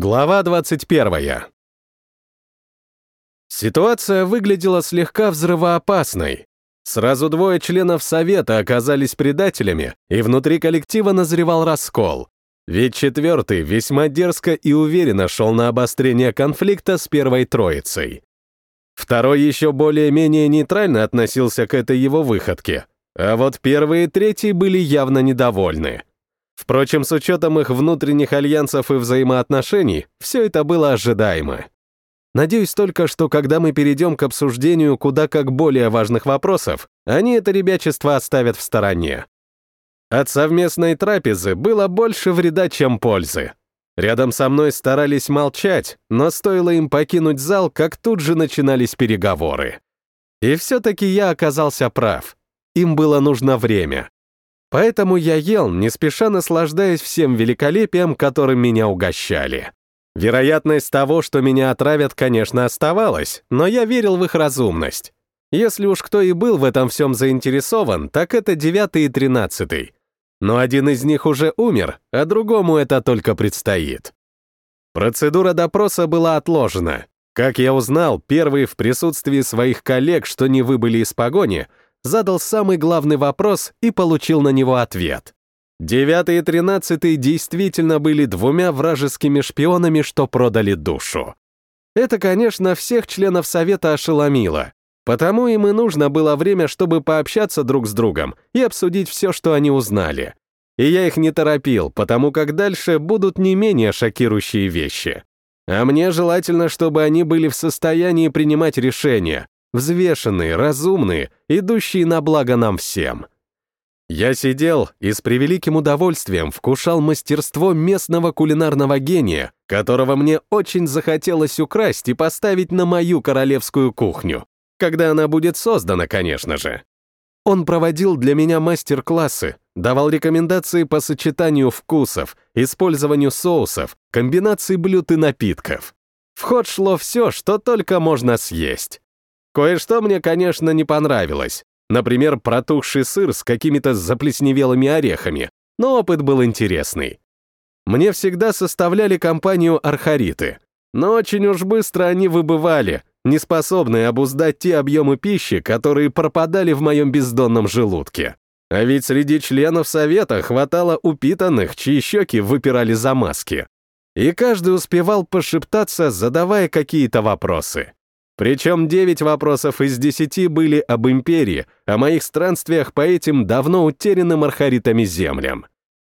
Глава 21. Ситуация выглядела слегка взрывоопасной. Сразу двое членов Совета оказались предателями, и внутри коллектива назревал раскол. Ведь четвертый весьма дерзко и уверенно шел на обострение конфликта с первой троицей. Второй еще более-менее нейтрально относился к этой его выходке, а вот первый и третий были явно недовольны. Впрочем, с учетом их внутренних альянсов и взаимоотношений, все это было ожидаемо. Надеюсь только, что когда мы перейдем к обсуждению куда как более важных вопросов, они это ребячество оставят в стороне. От совместной трапезы было больше вреда, чем пользы. Рядом со мной старались молчать, но стоило им покинуть зал, как тут же начинались переговоры. И все-таки я оказался прав. Им было нужно время. Поэтому я ел, не спеша наслаждаясь всем великолепием, которым меня угощали. Вероятность того, что меня отравят, конечно, оставалась, но я верил в их разумность. Если уж кто и был в этом всем заинтересован, так это девятый и тринадцатый. Но один из них уже умер, а другому это только предстоит. Процедура допроса была отложена. Как я узнал, первый в присутствии своих коллег, что не выбыли из погони, задал самый главный вопрос и получил на него ответ. Девятый и тринадцатый действительно были двумя вражескими шпионами, что продали душу. Это, конечно, всех членов Совета ошеломило, потому им и нужно было время, чтобы пообщаться друг с другом и обсудить все, что они узнали. И я их не торопил, потому как дальше будут не менее шокирующие вещи. А мне желательно, чтобы они были в состоянии принимать решения, взвешенные, разумные, идущие на благо нам всем. Я сидел и с превеликим удовольствием вкушал мастерство местного кулинарного гения, которого мне очень захотелось украсть и поставить на мою королевскую кухню, когда она будет создана, конечно же. Он проводил для меня мастер-классы, давал рекомендации по сочетанию вкусов, использованию соусов, комбинации блюд и напитков. В ход шло все, что только можно съесть. Кое-что мне, конечно, не понравилось. Например, протухший сыр с какими-то заплесневелыми орехами, но опыт был интересный. Мне всегда составляли компанию архариты, но очень уж быстро они выбывали, не способные обуздать те объемы пищи, которые пропадали в моем бездонном желудке. А ведь среди членов совета хватало упитанных, чьи щеки выпирали за маски. И каждый успевал пошептаться, задавая какие-то вопросы. Причем 9 вопросов из 10 были об империи, о моих странствиях по этим давно утерянным архаритами землям.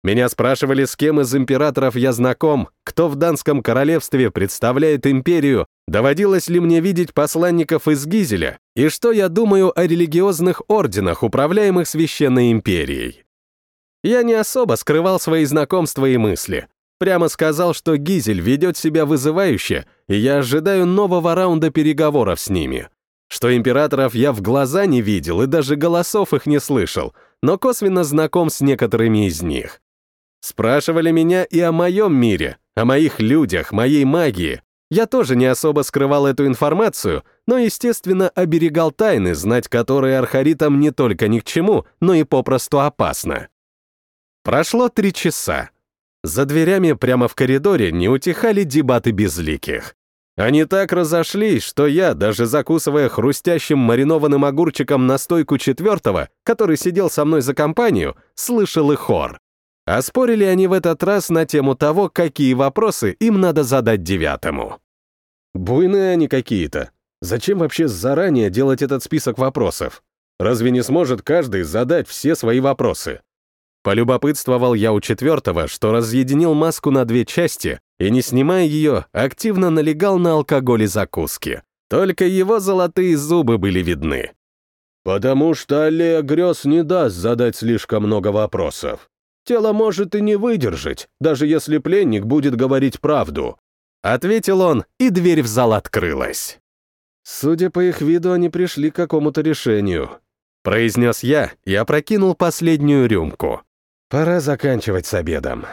Меня спрашивали, с кем из императоров я знаком, кто в Данском королевстве представляет империю, доводилось ли мне видеть посланников из Гизеля, и что я думаю о религиозных орденах, управляемых Священной империей. Я не особо скрывал свои знакомства и мысли. Прямо сказал, что Гизель ведет себя вызывающе, и я ожидаю нового раунда переговоров с ними. Что императоров я в глаза не видел и даже голосов их не слышал, но косвенно знаком с некоторыми из них. Спрашивали меня и о моем мире, о моих людях, моей магии. Я тоже не особо скрывал эту информацию, но, естественно, оберегал тайны, знать которые архаритам не только ни к чему, но и попросту опасно. Прошло три часа. За дверями прямо в коридоре не утихали дебаты безликих. Они так разошлись, что я, даже закусывая хрустящим маринованным огурчиком на стойку четвертого, который сидел со мной за компанию, слышал и хор. А спорили они в этот раз на тему того, какие вопросы им надо задать девятому. Буйные они какие-то. Зачем вообще заранее делать этот список вопросов? Разве не сможет каждый задать все свои вопросы? Полюбопытствовал я у четвертого, что разъединил маску на две части и, не снимая ее, активно налегал на алкоголь и закуски. Только его золотые зубы были видны. «Потому что Аллея грез не даст задать слишком много вопросов. Тело может и не выдержать, даже если пленник будет говорить правду», — ответил он, и дверь в зал открылась. Судя по их виду, они пришли к какому-то решению. Произнес я и опрокинул последнюю рюмку. Пора заканчивать с обедом.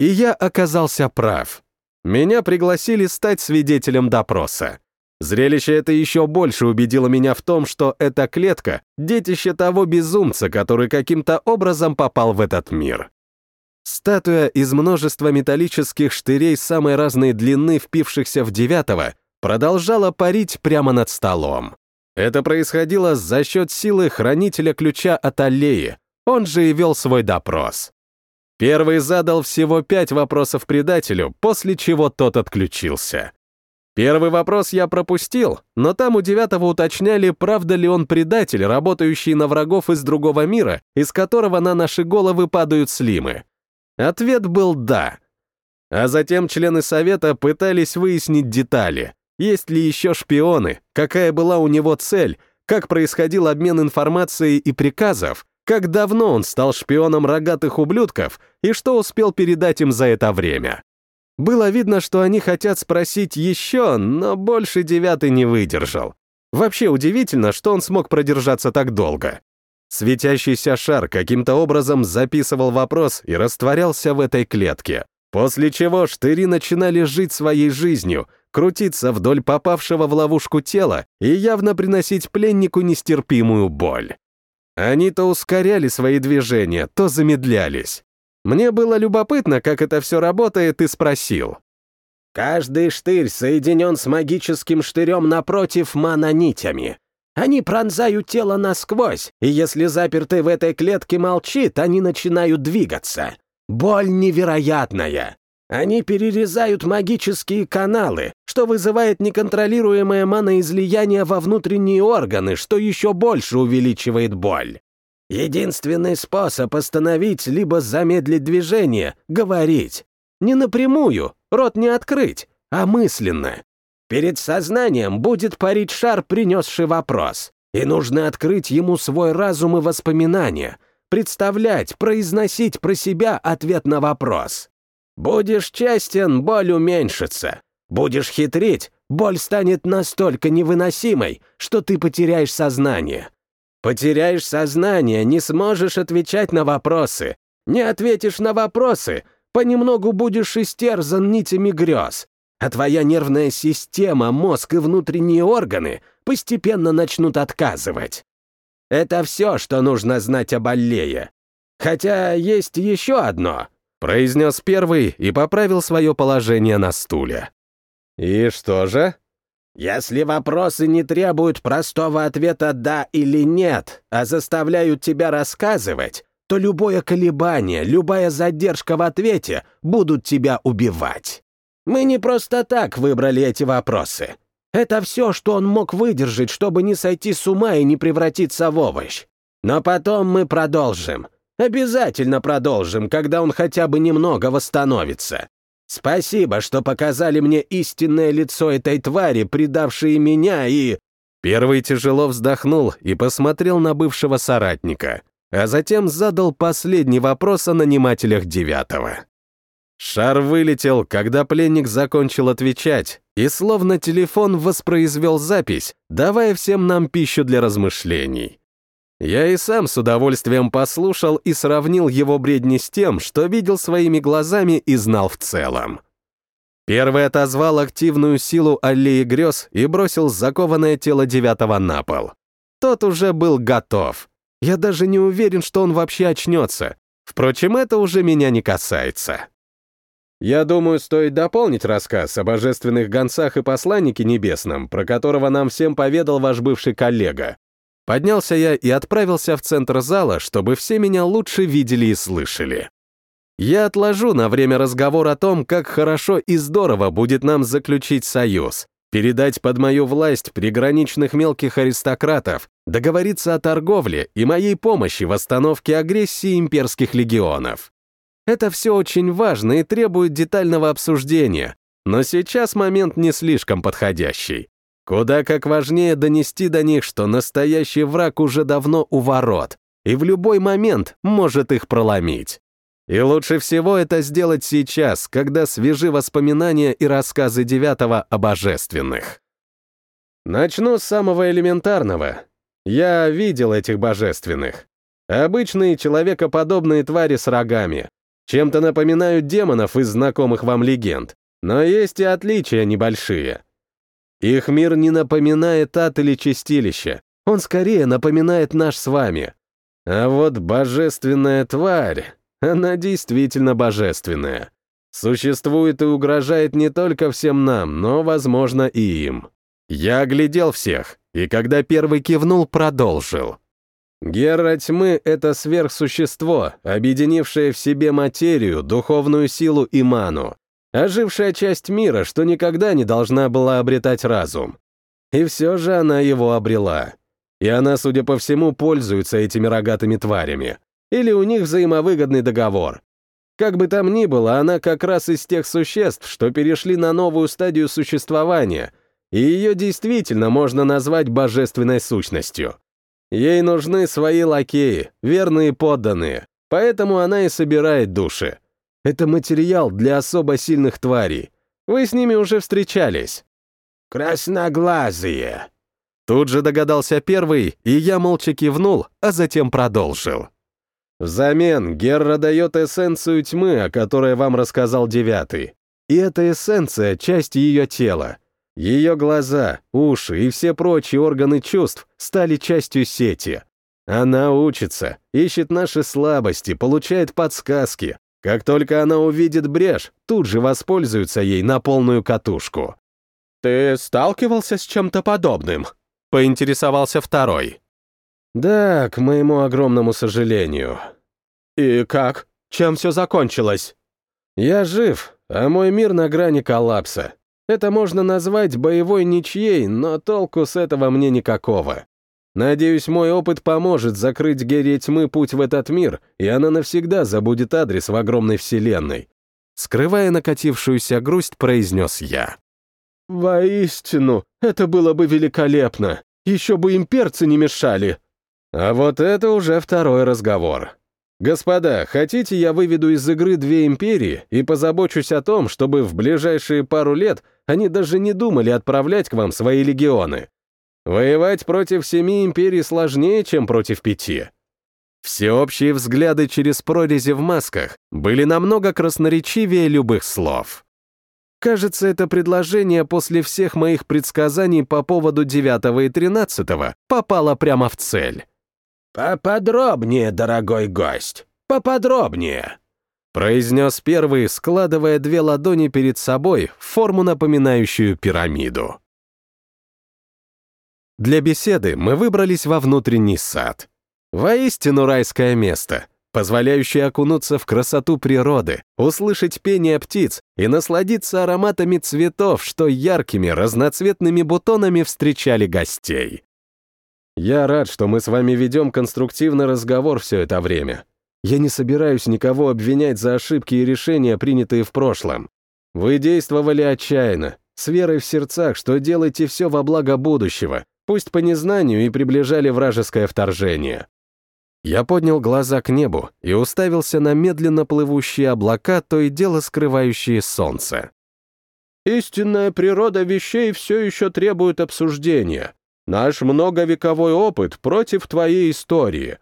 И я оказался прав. Меня пригласили стать свидетелем допроса. Зрелище это еще больше убедило меня в том, что эта клетка — детище того безумца, который каким-то образом попал в этот мир. Статуя из множества металлических штырей самой разной длины, впившихся в девятого, продолжала парить прямо над столом. Это происходило за счет силы хранителя ключа от аллеи, он же и вел свой допрос. Первый задал всего пять вопросов предателю, после чего тот отключился. Первый вопрос я пропустил, но там у девятого уточняли, правда ли он предатель, работающий на врагов из другого мира, из которого на наши головы падают слимы. Ответ был «да». А затем члены совета пытались выяснить детали. Есть ли еще шпионы, какая была у него цель, как происходил обмен информацией и приказов, как давно он стал шпионом рогатых ублюдков и что успел передать им за это время. Было видно, что они хотят спросить еще, но больше девятый не выдержал. Вообще удивительно, что он смог продержаться так долго. Светящийся шар каким-то образом записывал вопрос и растворялся в этой клетке. После чего штыри начинали жить своей жизнью, крутиться вдоль попавшего в ловушку тела и явно приносить пленнику нестерпимую боль. Они то ускоряли свои движения, то замедлялись. Мне было любопытно, как это все работает, и спросил. «Каждый штырь соединен с магическим штырем напротив манонитями. Они пронзают тело насквозь, и если запертый в этой клетке молчит, они начинают двигаться. Боль невероятная. Они перерезают магические каналы, что вызывает неконтролируемое маноизлияние во внутренние органы, что еще больше увеличивает боль. Единственный способ остановить либо замедлить движение — говорить. Не напрямую, рот не открыть, а мысленно. Перед сознанием будет парить шар, принесший вопрос, и нужно открыть ему свой разум и воспоминания, представлять, произносить про себя ответ на вопрос. Будешь честен, боль уменьшится. Будешь хитрить, боль станет настолько невыносимой, что ты потеряешь сознание. Потеряешь сознание, не сможешь отвечать на вопросы. Не ответишь на вопросы, понемногу будешь истерзан нитями грез, а твоя нервная система, мозг и внутренние органы постепенно начнут отказывать. Это все, что нужно знать об Аллее. Хотя есть еще одно, произнес первый и поправил свое положение на стуле. И что же? Если вопросы не требуют простого ответа «да» или «нет», а заставляют тебя рассказывать, то любое колебание, любая задержка в ответе будут тебя убивать. Мы не просто так выбрали эти вопросы. Это все, что он мог выдержать, чтобы не сойти с ума и не превратиться в овощ. Но потом мы продолжим. Обязательно продолжим, когда он хотя бы немного восстановится. Спасибо, что показали мне истинное лицо этой твари, предавшей меня и...» Первый тяжело вздохнул и посмотрел на бывшего соратника, а затем задал последний вопрос о нанимателях девятого. Шар вылетел, когда пленник закончил отвечать, и словно телефон воспроизвел запись, давая всем нам пищу для размышлений. Я и сам с удовольствием послушал и сравнил его бредни с тем, что видел своими глазами и знал в целом. Первый отозвал активную силу аллеи грез и бросил закованное тело девятого на пол. Тот уже был готов. Я даже не уверен, что он вообще очнется. Впрочем, это уже меня не касается. Я думаю, стоит дополнить рассказ о божественных гонцах и посланнике небесном, про которого нам всем поведал ваш бывший коллега. Поднялся я и отправился в центр зала, чтобы все меня лучше видели и слышали. Я отложу на время разговор о том, как хорошо и здорово будет нам заключить союз, передать под мою власть приграничных мелких аристократов, договориться о торговле и моей помощи в остановке агрессии имперских легионов. Это все очень важно и требует детального обсуждения, но сейчас момент не слишком подходящий. Куда как важнее донести до них, что настоящий враг уже давно у ворот, и в любой момент может их проломить. И лучше всего это сделать сейчас, когда свежи воспоминания и рассказы девятого о божественных. Начну с самого элементарного. Я видел этих божественных. Обычные человекоподобные твари с рогами, чем-то напоминают демонов из знакомых вам легенд, но есть и отличия небольшие. Их мир не напоминает ад или чистилище, он скорее напоминает наш с вами. А вот божественная тварь... Она действительно божественная. Существует и угрожает не только всем нам, но, возможно, и им. Я оглядел всех, и когда первый кивнул, продолжил. Гера тьмы — это сверхсущество, объединившее в себе материю, духовную силу и ману, ожившая часть мира, что никогда не должна была обретать разум. И все же она его обрела. И она, судя по всему, пользуется этими рогатыми тварями. Или у них взаимовыгодный договор. Как бы там ни было, она как раз из тех существ, что перешли на новую стадию существования, и ее действительно можно назвать божественной сущностью. Ей нужны свои лакеи, верные подданные, поэтому она и собирает души. Это материал для особо сильных тварей. Вы с ними уже встречались. «Красноглазые!» Тут же догадался первый, и я молча кивнул, а затем продолжил. Взамен Герра дает эссенцию тьмы, о которой вам рассказал девятый. И эта эссенция — часть ее тела. Ее глаза, уши и все прочие органы чувств стали частью сети. Она учится, ищет наши слабости, получает подсказки. Как только она увидит брешь, тут же воспользуется ей на полную катушку. «Ты сталкивался с чем-то подобным?» — поинтересовался второй. «Да, к моему огромному сожалению». «И как? Чем все закончилось?» «Я жив, а мой мир на грани коллапса. Это можно назвать боевой ничьей, но толку с этого мне никакого. Надеюсь, мой опыт поможет закрыть Герри тьмы путь в этот мир, и она навсегда забудет адрес в огромной вселенной». Скрывая накатившуюся грусть, произнес я. «Воистину, это было бы великолепно. Еще бы имперцы не мешали». А вот это уже второй разговор. Господа, хотите, я выведу из игры две империи и позабочусь о том, чтобы в ближайшие пару лет они даже не думали отправлять к вам свои легионы? Воевать против семи империй сложнее, чем против пяти. Всеобщие взгляды через прорези в масках были намного красноречивее любых слов. Кажется, это предложение после всех моих предсказаний по поводу 9 и 13 попало прямо в цель. «Поподробнее, дорогой гость, поподробнее», произнес первый, складывая две ладони перед собой в форму, напоминающую пирамиду. Для беседы мы выбрались во внутренний сад. Воистину райское место — позволяющий окунуться в красоту природы, услышать пение птиц и насладиться ароматами цветов, что яркими разноцветными бутонами встречали гостей. Я рад, что мы с вами ведем конструктивный разговор все это время. Я не собираюсь никого обвинять за ошибки и решения, принятые в прошлом. Вы действовали отчаянно, с верой в сердцах, что делаете все во благо будущего, пусть по незнанию и приближали вражеское вторжение. Я поднял глаза к небу и уставился на медленно плывущие облака, то и дело скрывающие солнце. «Истинная природа вещей все еще требует обсуждения. Наш многовековой опыт против твоей истории.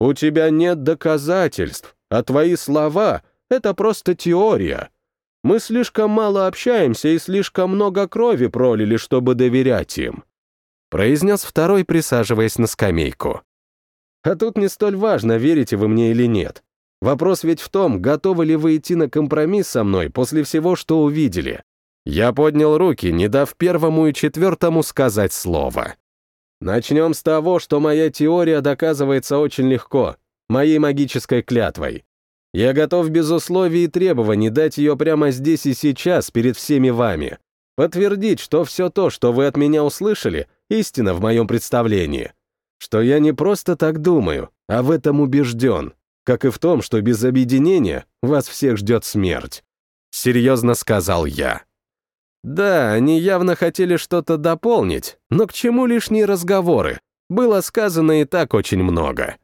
У тебя нет доказательств, а твои слова — это просто теория. Мы слишком мало общаемся и слишком много крови пролили, чтобы доверять им», — произнес второй, присаживаясь на скамейку. А тут не столь важно, верите вы мне или нет. Вопрос ведь в том, готовы ли вы идти на компромисс со мной после всего, что увидели. Я поднял руки, не дав первому и четвертому сказать слово. Начнем с того, что моя теория доказывается очень легко, моей магической клятвой. Я готов без условий и требований дать ее прямо здесь и сейчас перед всеми вами. Подтвердить, что все то, что вы от меня услышали, истина в моем представлении что я не просто так думаю, а в этом убежден, как и в том, что без объединения вас всех ждет смерть. Серьезно сказал я. Да, они явно хотели что-то дополнить, но к чему лишние разговоры? Было сказано и так очень много.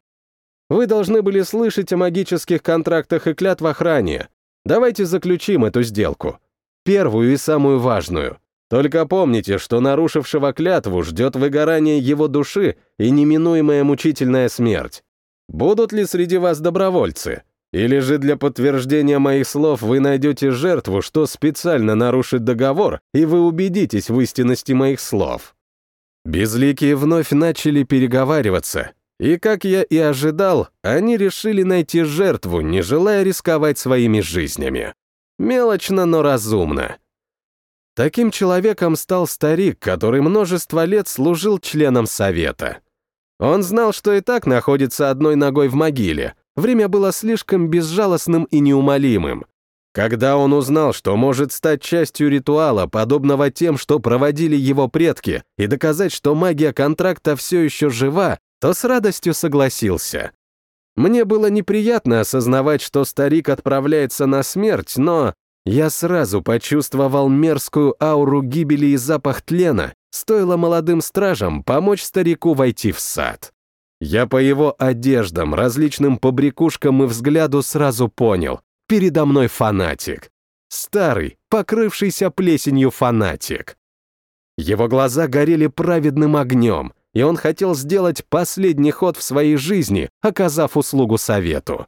Вы должны были слышать о магических контрактах и клятвах ранее. Давайте заключим эту сделку. Первую и самую важную. Только помните, что нарушившего клятву ждет выгорание его души и неминуемая мучительная смерть. Будут ли среди вас добровольцы? Или же для подтверждения моих слов вы найдете жертву, что специально нарушит договор, и вы убедитесь в истинности моих слов?» Безликие вновь начали переговариваться, И, как я и ожидал, они решили найти жертву, не желая рисковать своими жизнями. Мелочно, но разумно. Таким человеком стал старик, который множество лет служил членом совета. Он знал, что и так находится одной ногой в могиле. Время было слишком безжалостным и неумолимым. Когда он узнал, что может стать частью ритуала, подобного тем, что проводили его предки, и доказать, что магия контракта все еще жива, то с радостью согласился. Мне было неприятно осознавать, что старик отправляется на смерть, но я сразу почувствовал мерзкую ауру гибели и запах тлена, стоило молодым стражам помочь старику войти в сад. Я по его одеждам, различным побрякушкам и взгляду сразу понял, передо мной фанатик. Старый, покрывшийся плесенью фанатик. Его глаза горели праведным огнем, и он хотел сделать последний ход в своей жизни, оказав услугу совету.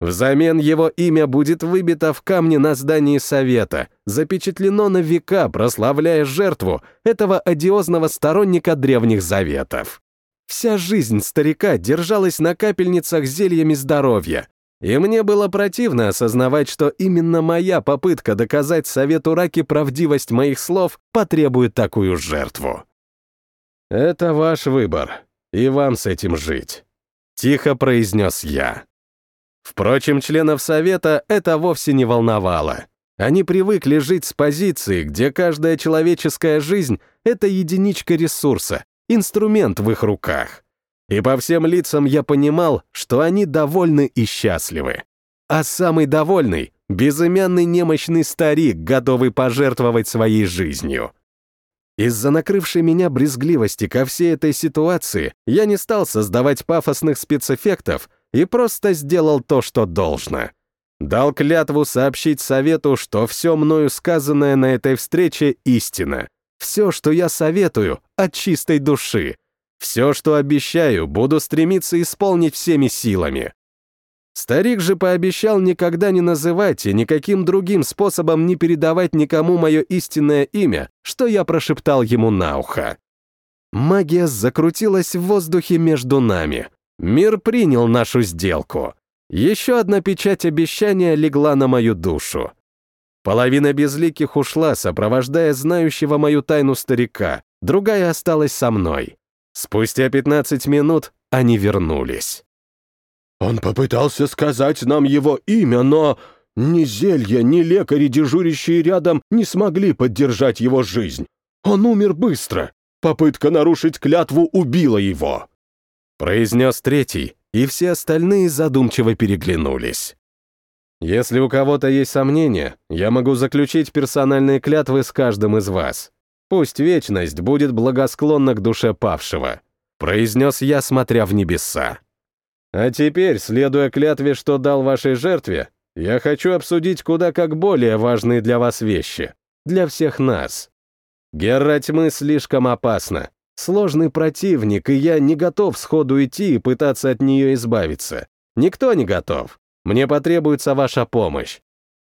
Взамен его имя будет выбито в камне на здании совета, запечатлено на века, прославляя жертву этого одиозного сторонника древних заветов. Вся жизнь старика держалась на капельницах зельями здоровья, и мне было противно осознавать, что именно моя попытка доказать совету Раки правдивость моих слов потребует такую жертву. «Это ваш выбор, и вам с этим жить», — тихо произнес я. Впрочем, членов Совета это вовсе не волновало. Они привыкли жить с позиции, где каждая человеческая жизнь — это единичка ресурса, инструмент в их руках. И по всем лицам я понимал, что они довольны и счастливы. А самый довольный — безымянный немощный старик, готовый пожертвовать своей жизнью. Из-за накрывшей меня брезгливости ко всей этой ситуации я не стал создавать пафосных спецэффектов и просто сделал то, что должно. Дал клятву сообщить совету, что все мною сказанное на этой встрече — истина. Все, что я советую, от чистой души. Все, что обещаю, буду стремиться исполнить всеми силами. Старик же пообещал никогда не называть и никаким другим способом не передавать никому мое истинное имя, что я прошептал ему на ухо. Магия закрутилась в воздухе между нами. Мир принял нашу сделку. Еще одна печать обещания легла на мою душу. Половина безликих ушла, сопровождая знающего мою тайну старика, другая осталась со мной. Спустя 15 минут они вернулись. Он попытался сказать нам его имя, но ни зелья, ни лекари, дежурящие рядом, не смогли поддержать его жизнь. Он умер быстро. Попытка нарушить клятву убила его. Произнес третий, и все остальные задумчиво переглянулись. Если у кого-то есть сомнения, я могу заключить персональные клятвы с каждым из вас. Пусть вечность будет благосклонна к душе павшего, произнес я, смотря в небеса. А теперь, следуя клятве, что дал вашей жертве, я хочу обсудить куда как более важные для вас вещи. Для всех нас. Герра тьмы слишком опасна. Сложный противник, и я не готов сходу идти и пытаться от нее избавиться. Никто не готов. Мне потребуется ваша помощь.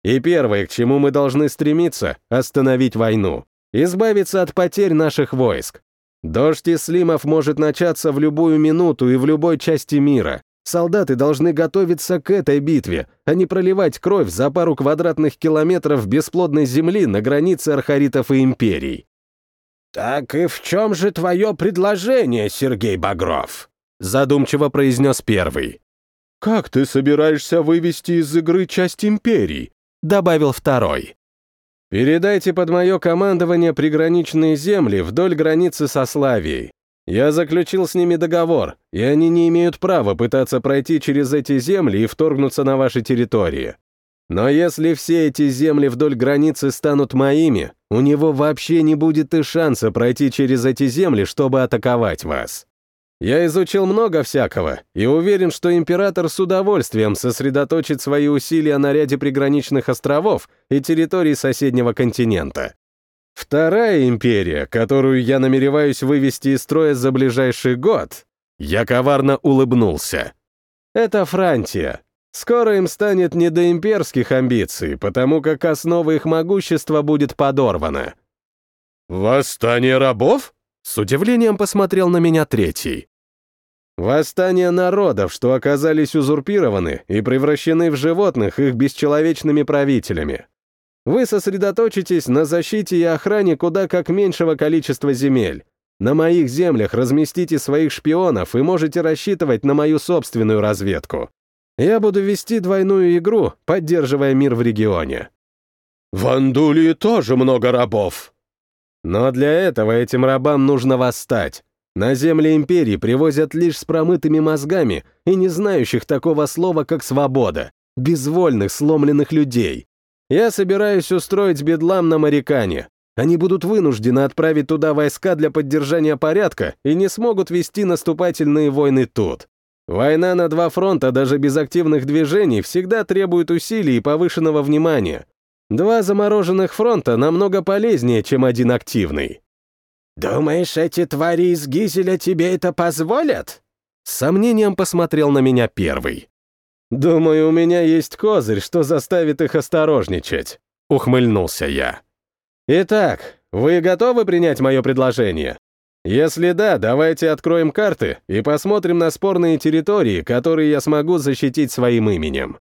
И первое, к чему мы должны стремиться, остановить войну. Избавиться от потерь наших войск. Дождь Ислимов может начаться в любую минуту и в любой части мира. Солдаты должны готовиться к этой битве, а не проливать кровь за пару квадратных километров бесплодной земли на границе архаритов и империй. «Так и в чем же твое предложение, Сергей Багров?» задумчиво произнес первый. «Как ты собираешься вывести из игры часть империй?» добавил второй. «Передайте под мое командование приграничные земли вдоль границы со Славией. Я заключил с ними договор, и они не имеют права пытаться пройти через эти земли и вторгнуться на ваши территории. Но если все эти земли вдоль границы станут моими, у него вообще не будет и шанса пройти через эти земли, чтобы атаковать вас. Я изучил много всякого и уверен, что император с удовольствием сосредоточит свои усилия на ряде приграничных островов и территорий соседнего континента. Вторая империя, которую я намереваюсь вывести из строя за ближайший год, я коварно улыбнулся. Это Франтия. Скоро им станет не до имперских амбиций, потому как основа их могущества будет подорвана. «Восстание рабов?» С удивлением посмотрел на меня третий. Восстание народов, что оказались узурпированы и превращены в животных их бесчеловечными правителями. Вы сосредоточитесь на защите и охране куда как меньшего количества земель. На моих землях разместите своих шпионов и можете рассчитывать на мою собственную разведку. Я буду вести двойную игру, поддерживая мир в регионе. В Андулии тоже много рабов. Но для этого этим рабам нужно восстать. На земли империи привозят лишь с промытыми мозгами и не знающих такого слова, как свобода, безвольных, сломленных людей. Я собираюсь устроить бедлам на Марикане. Они будут вынуждены отправить туда войска для поддержания порядка и не смогут вести наступательные войны тут. Война на два фронта даже без активных движений всегда требует усилий и повышенного внимания. Два замороженных фронта намного полезнее, чем один активный. «Думаешь, эти твари из Гизеля тебе это позволят?» С сомнением посмотрел на меня первый. «Думаю, у меня есть козырь, что заставит их осторожничать», — ухмыльнулся я. «Итак, вы готовы принять мое предложение? Если да, давайте откроем карты и посмотрим на спорные территории, которые я смогу защитить своим именем.